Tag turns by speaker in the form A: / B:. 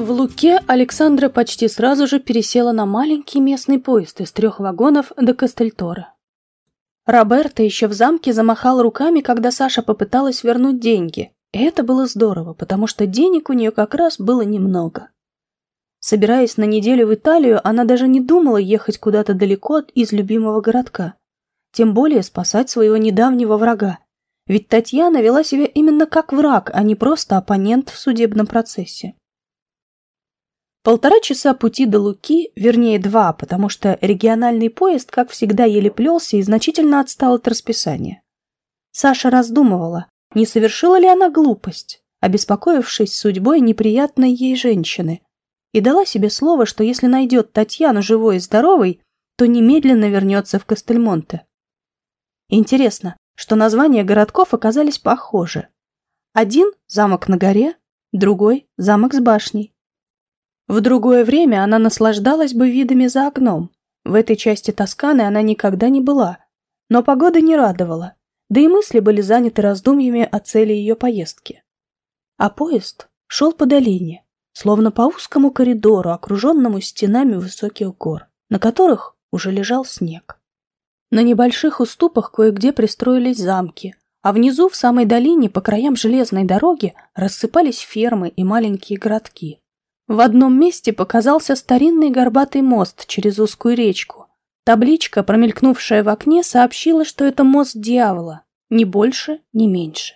A: В Луке Александра почти сразу же пересела на маленький местный поезд из трех вагонов до Кастельтора. Роберто еще в замке замахал руками, когда Саша попыталась вернуть деньги. Это было здорово, потому что денег у нее как раз было немного. Собираясь на неделю в Италию, она даже не думала ехать куда-то далеко из любимого городка. Тем более спасать своего недавнего врага. Ведь Татьяна вела себя именно как враг, а не просто оппонент в судебном процессе. Полтора часа пути до Луки, вернее два, потому что региональный поезд, как всегда, еле плелся и значительно отстал от расписания. Саша раздумывала, не совершила ли она глупость, обеспокоившись судьбой неприятной ей женщины, и дала себе слово, что если найдет Татьяну живой и здоровой, то немедленно вернется в Кастельмонте. Интересно, что названия городков оказались похожи. Один – замок на горе, другой – замок с башней. В другое время она наслаждалась бы видами за окном. В этой части Тосканы она никогда не была. Но погода не радовала, да и мысли были заняты раздумьями о цели ее поездки. А поезд шел по долине, словно по узкому коридору, окруженному стенами высоких гор, на которых уже лежал снег. На небольших уступах кое-где пристроились замки, а внизу, в самой долине, по краям железной дороги, рассыпались фермы и маленькие городки. В одном месте показался старинный горбатый мост через узкую речку. Табличка, промелькнувшая в окне, сообщила, что это мост дьявола, ни больше, ни меньше.